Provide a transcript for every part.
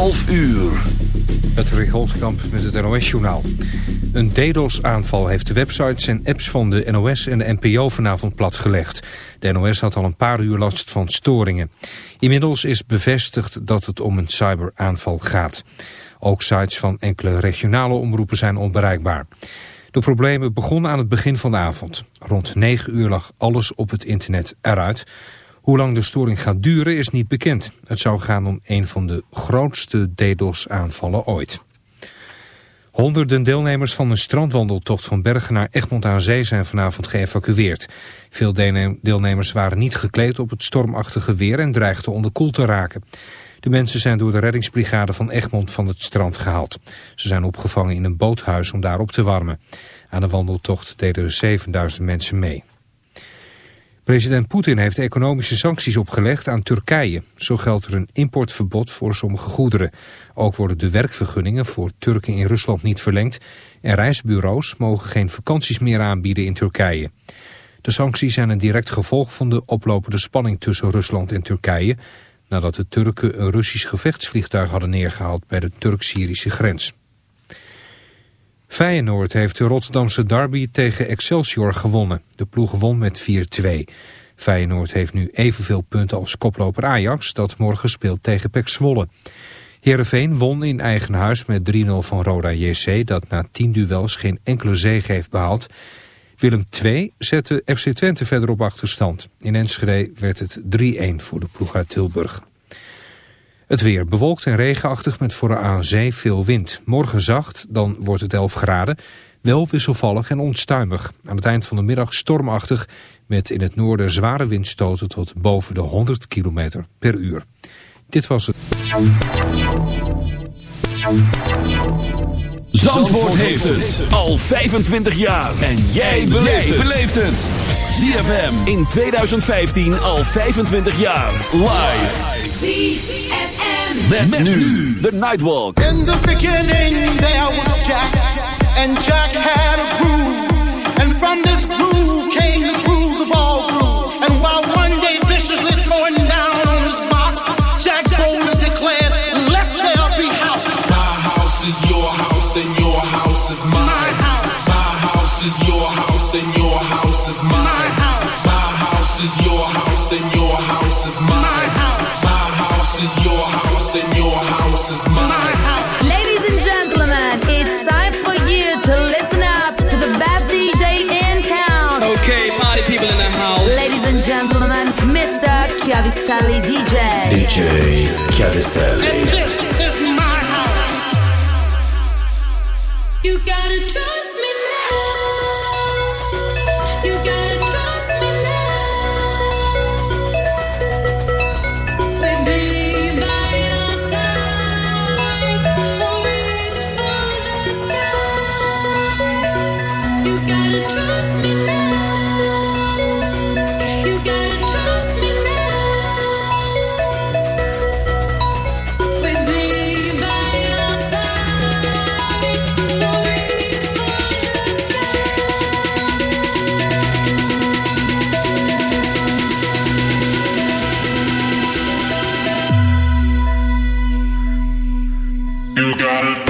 11 uur. Het Holtkamp met het NOS-journaal. Een DDoS-aanval heeft de websites en apps van de NOS en de NPO vanavond platgelegd. De NOS had al een paar uur last van storingen. Inmiddels is bevestigd dat het om een cyberaanval gaat. Ook sites van enkele regionale omroepen zijn onbereikbaar. De problemen begonnen aan het begin van de avond. Rond 9 uur lag alles op het internet eruit. Hoe lang de storing gaat duren is niet bekend. Het zou gaan om een van de grootste DDoS-aanvallen ooit. Honderden deelnemers van een strandwandeltocht van Bergen naar Egmond aan Zee zijn vanavond geëvacueerd. Veel deelnemers waren niet gekleed op het stormachtige weer en dreigden onderkoeld te raken. De mensen zijn door de reddingsbrigade van Egmond van het strand gehaald. Ze zijn opgevangen in een boothuis om daar op te warmen. Aan de wandeltocht deden er 7000 mensen mee. President Poetin heeft economische sancties opgelegd aan Turkije. Zo geldt er een importverbod voor sommige goederen. Ook worden de werkvergunningen voor Turken in Rusland niet verlengd... en reisbureaus mogen geen vakanties meer aanbieden in Turkije. De sancties zijn een direct gevolg van de oplopende spanning tussen Rusland en Turkije... nadat de Turken een Russisch gevechtsvliegtuig hadden neergehaald bij de Turk-Syrische grens. Feyenoord heeft de Rotterdamse derby tegen Excelsior gewonnen. De ploeg won met 4-2. Feyenoord heeft nu evenveel punten als koploper Ajax... dat morgen speelt tegen Pek Zwolle. Heerenveen won in eigen huis met 3-0 van Roda JC... dat na 10 duels geen enkele zege heeft behaald. Willem II zette FC Twente verder op achterstand. In Enschede werd het 3-1 voor de ploeg uit Tilburg. Het weer bewolkt en regenachtig met voor aan zee veel wind. Morgen zacht, dan wordt het 11 graden. Wel wisselvallig en onstuimig. Aan het eind van de middag stormachtig met in het noorden zware windstoten tot boven de 100 km per uur. Dit was het. Zandvoort heeft het al 25 jaar. En jij beleeft het. ZFM in 2015 al 25 jaar. Live. ZFM. Met, nu de Nightwalk. In the beginning there was Jack. And Jack had a groove. And from this groove came the grooves of all grooves. And while one day viciously throwing down on his box, Jack boldly declared, let there be house. My house is your house and your house is mine. My house. My house is your house and your house is mine. My house. My house is your house and your house is mine. My house. My house is your house and your house is My house. Ladies and gentlemen, it's time for you to listen up to the best DJ in town. Okay, party people in the house. Ladies and gentlemen, Mr. Chiavistelli DJ. DJ Chiavistelli. And this is my house. You gotta trust You got it.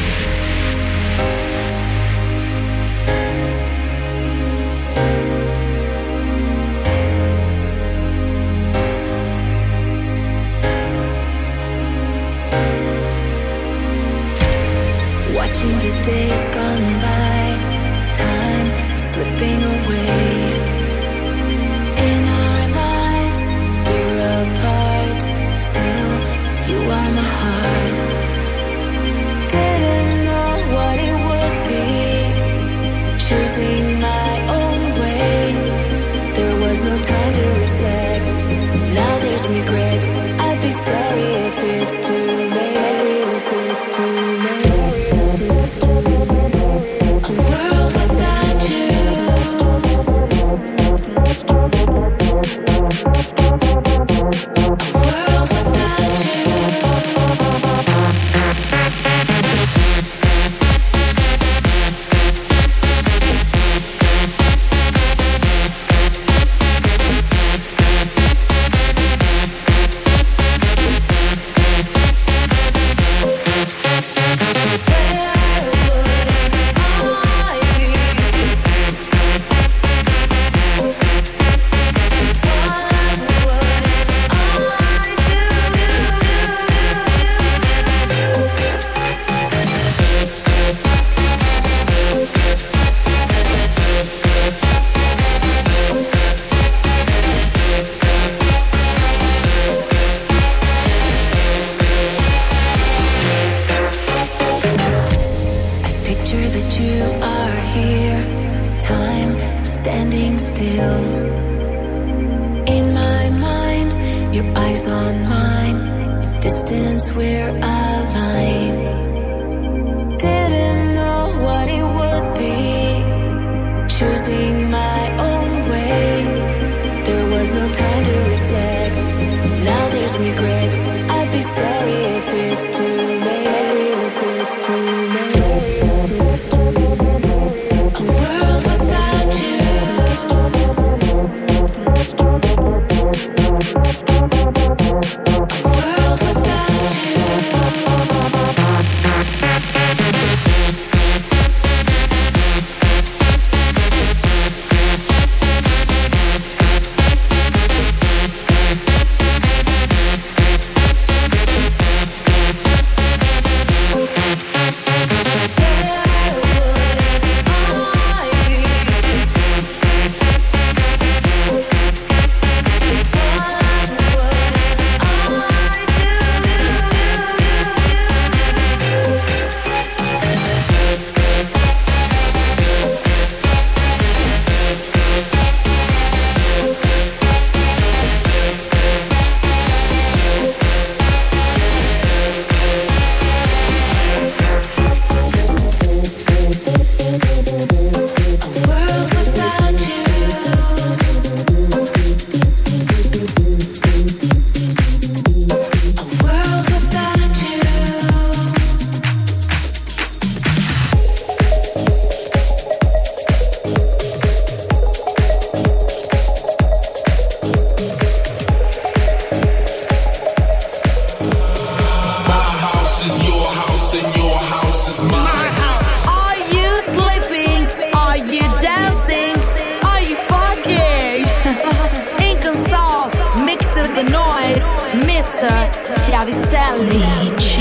picture that you are here. Time standing still. In my mind, your eyes on mine. a distance we're aligned. Didn't know what it would be. Choosing Chiavistelli. DJ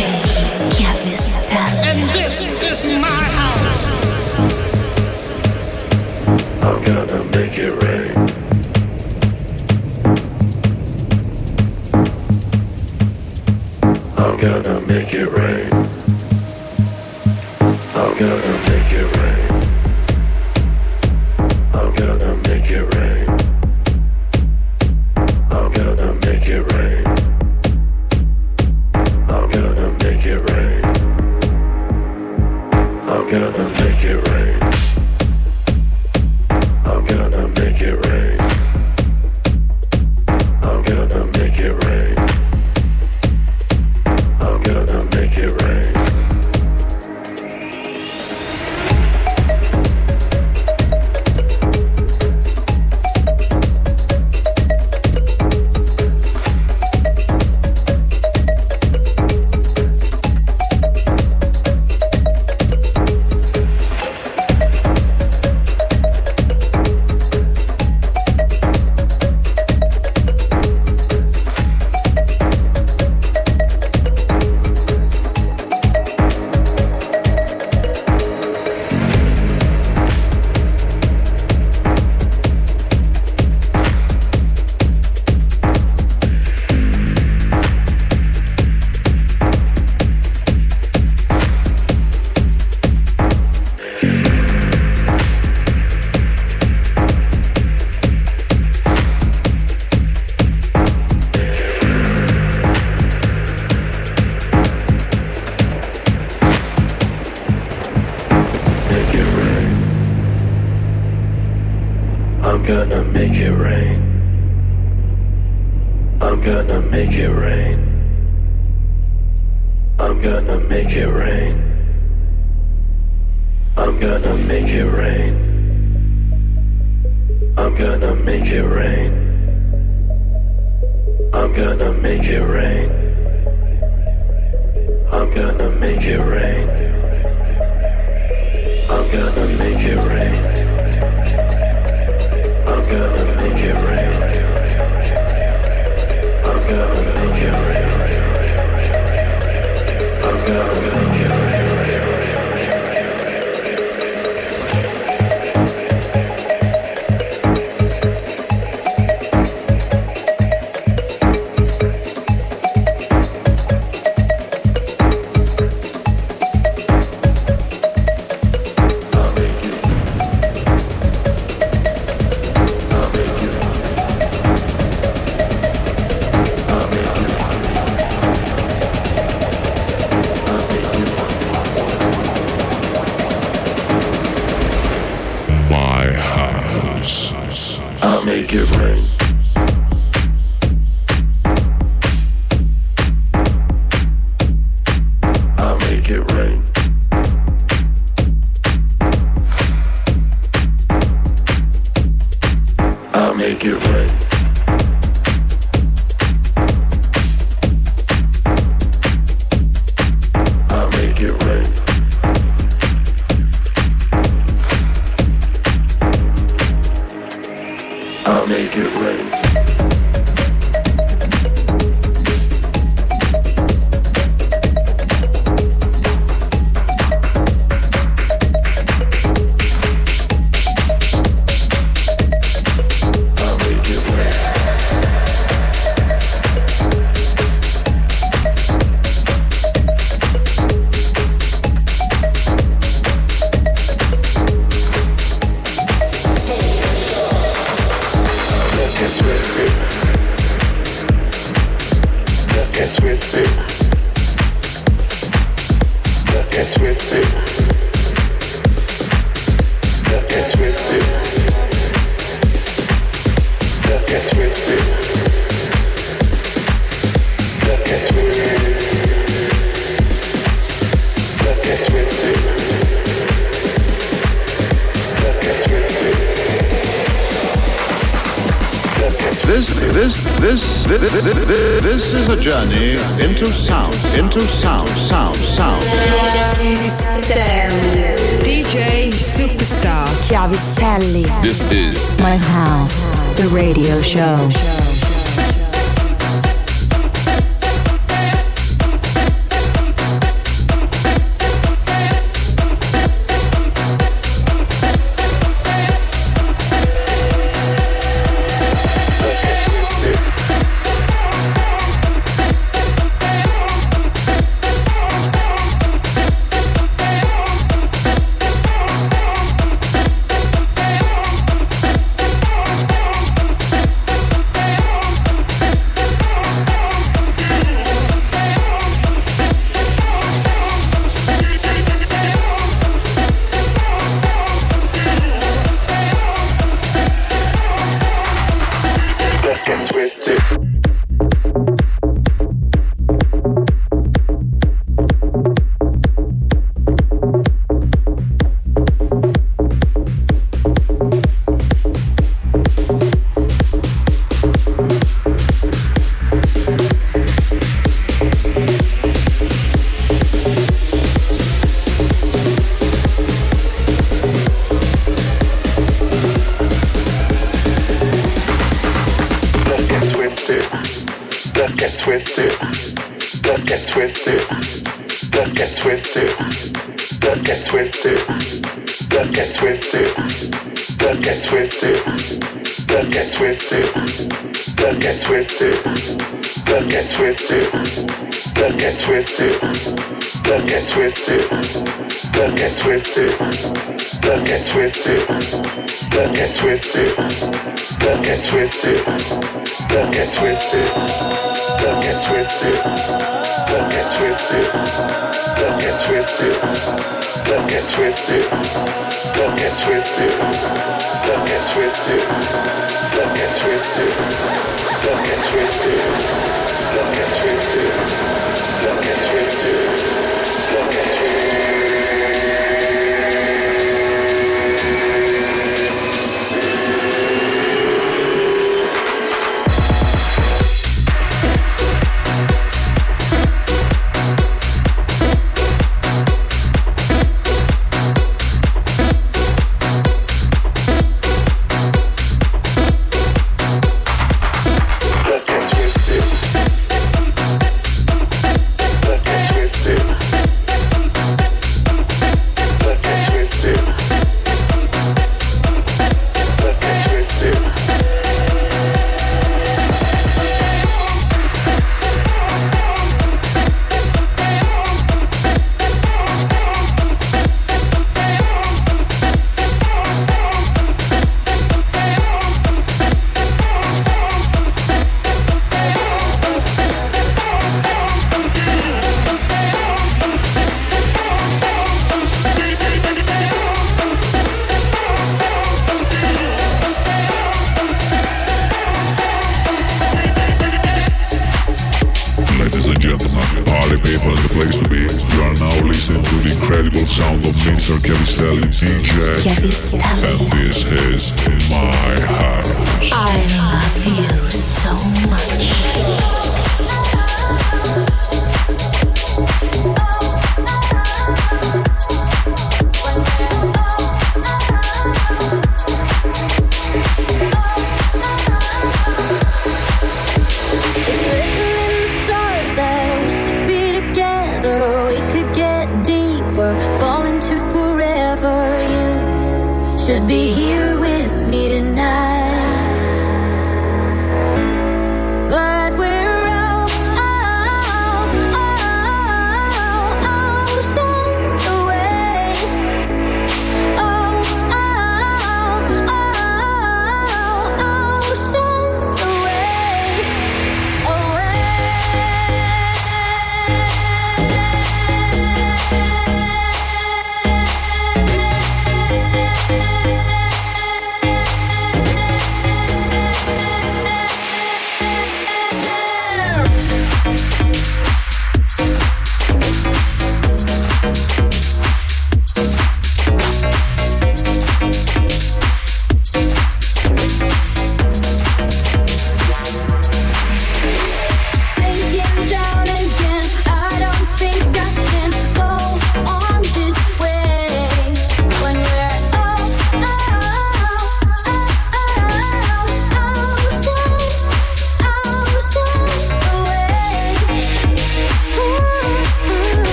Chiavistelli. And this is my house. I'm gonna make it rain. I'm gonna make it rain. I'm gonna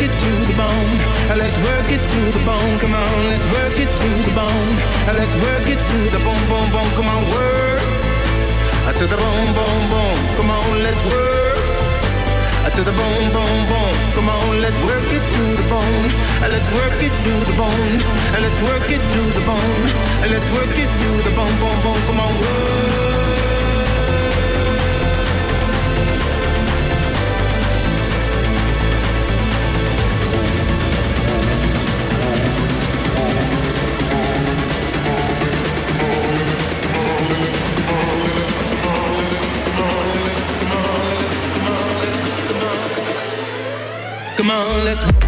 it to the bone. Let's work it to the bone. Come on, let's work it to the bone. Let's work it to the bone, bone, bone. Come on, work uh, to the bone, bone, bone. Come on, let's work uh, to the bone, bone, bone. Come on, let's work it to the bone. Uh, let's work it to the bone. Let's work it to the bone. Let's work it to the bone, bone, bone. Come on, work. On, let's.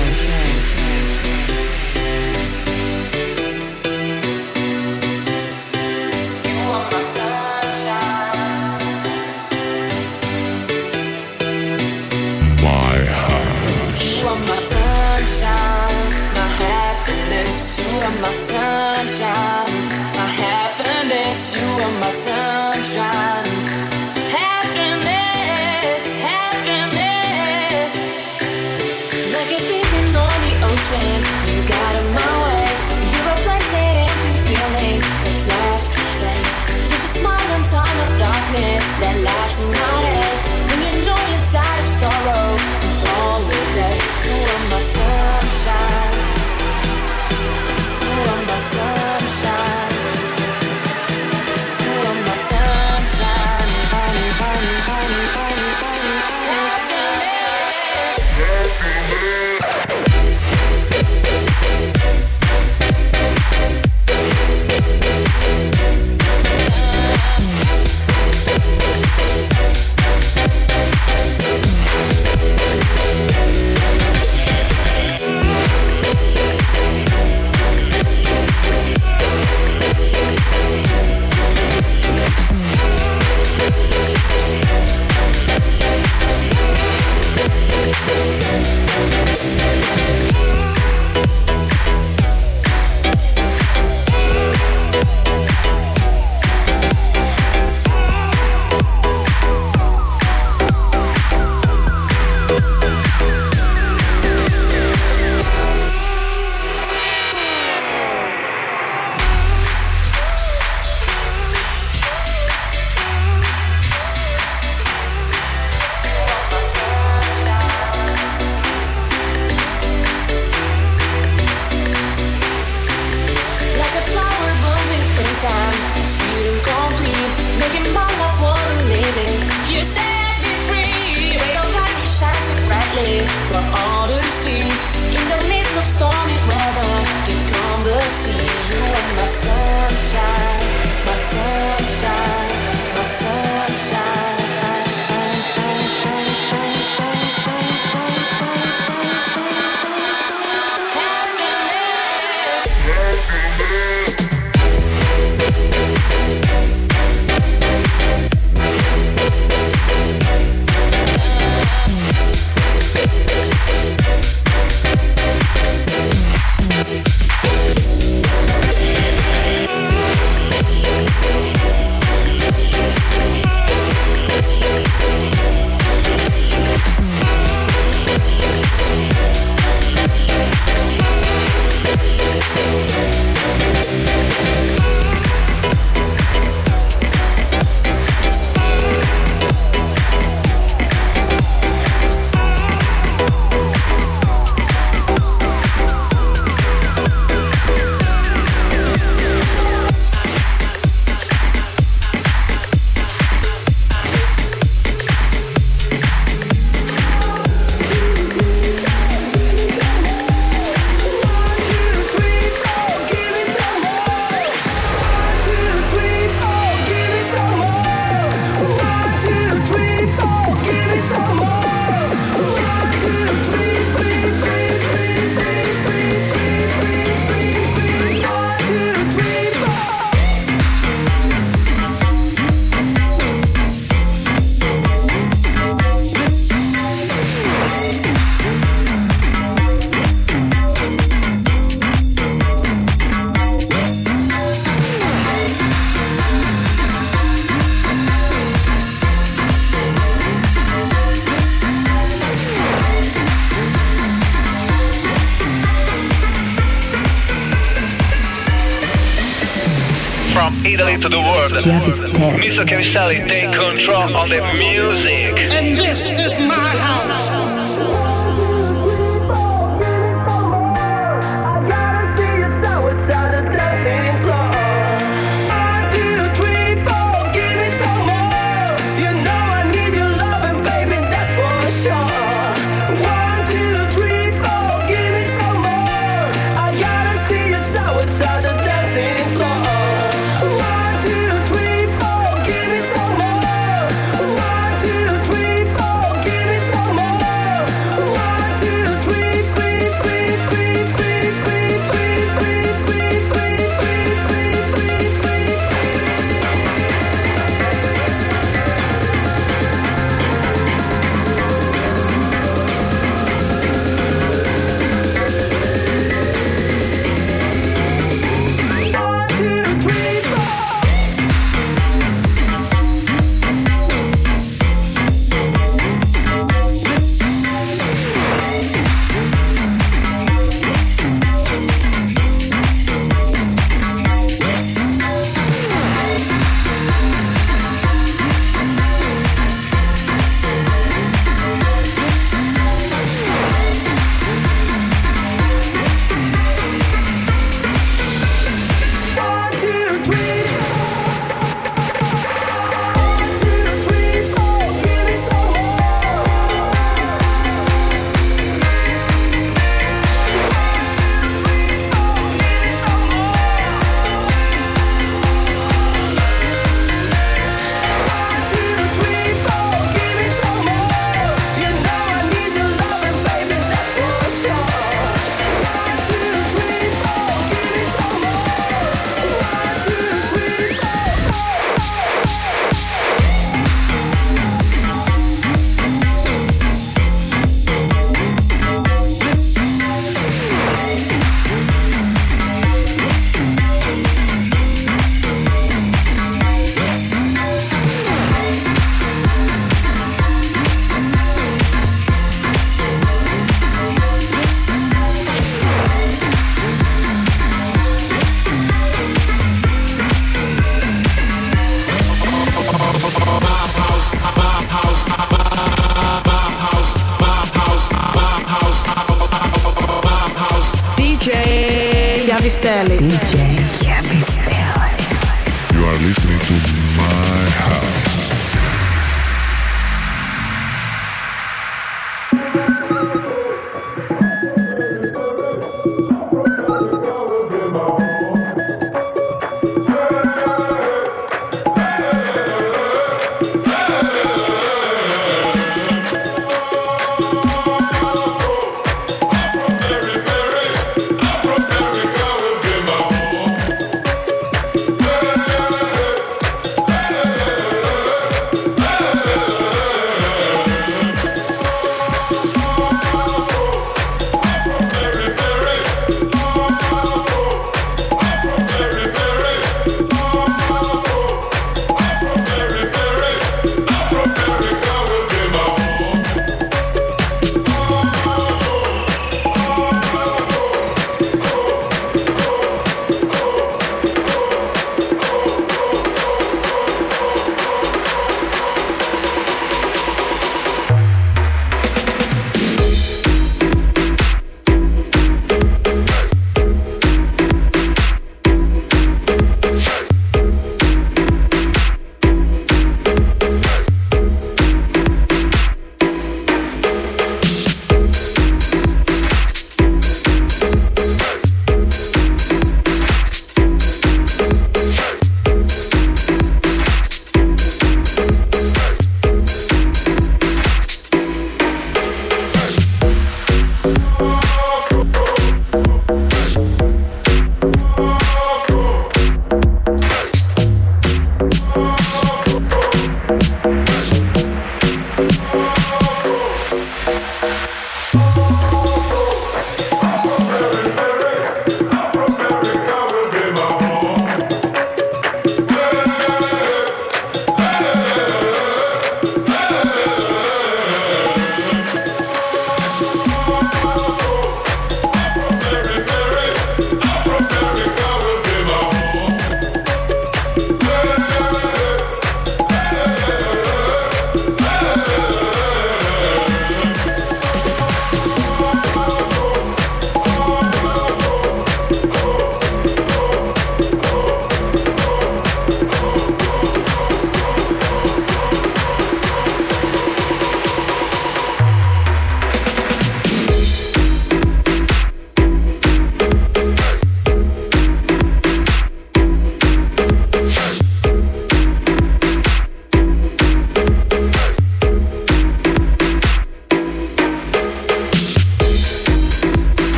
world. Mr. Kemsali, take control of the music. And this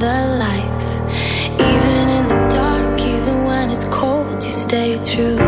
another life. Even in the dark, even when it's cold, you stay true.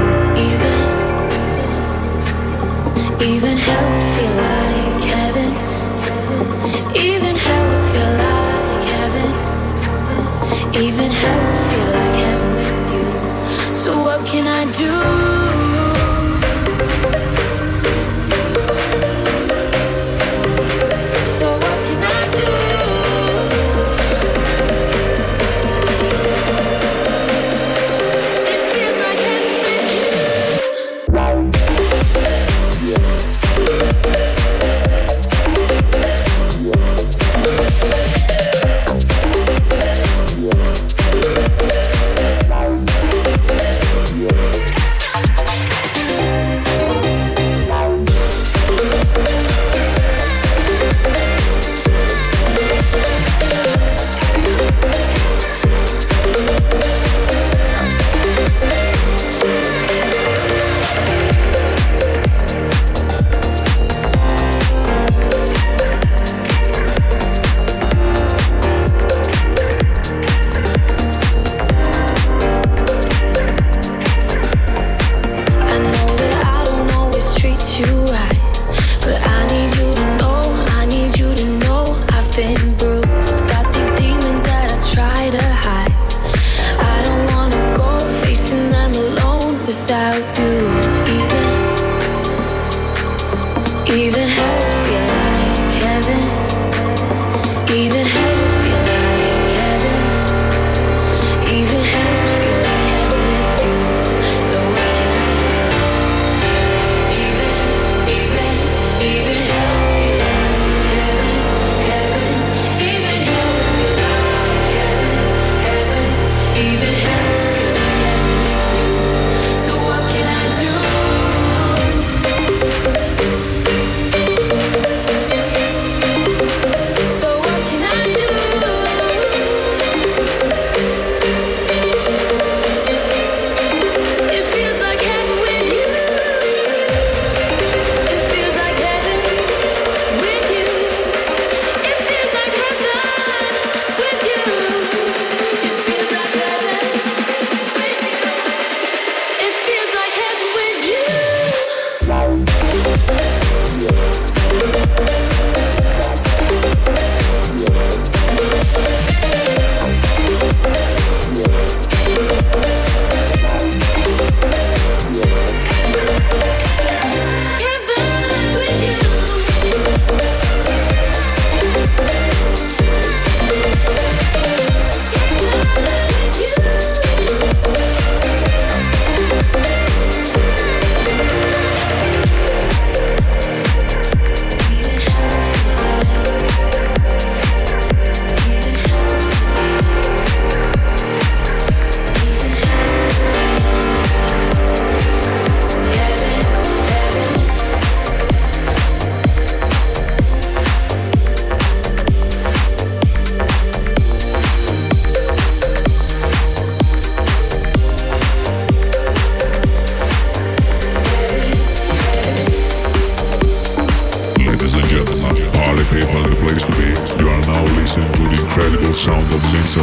incredible sound of things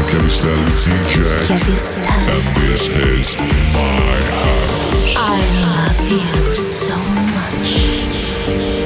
And this is my house. I love you so much.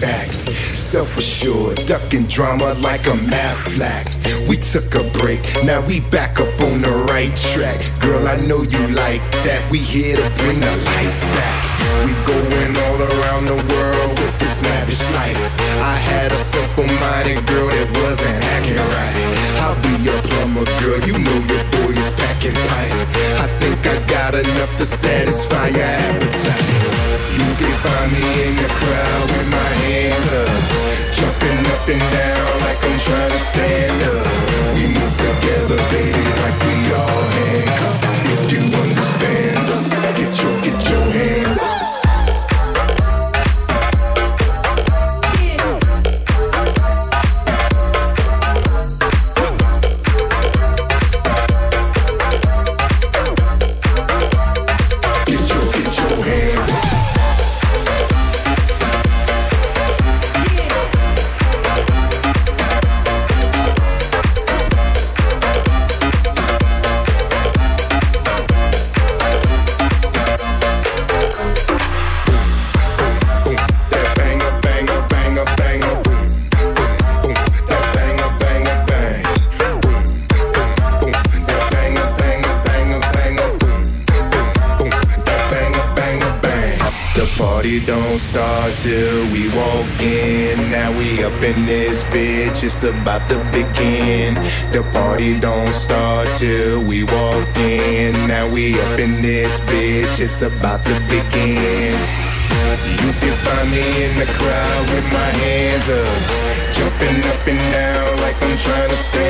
Back. Self-assured, ducking drama like a math flag. We took a break, now we back up on the right track. Girl, I know you like that. We here to bring the life back. We going all around the world with this lavish life. I had a simple-minded girl that wasn't acting right. I'll be your plumber, girl. You know your boy is packing pipe. I think I got enough to satisfy your appetite. You can find me in the crowd with my hands up, jumping up and down like I'm trying to stand up. We move together, baby, like it's about to begin. The party don't start till we walk in. Now we up in this bitch, it's about to begin. You can find me in the crowd with my hands up, jumping up and down like I'm trying to stand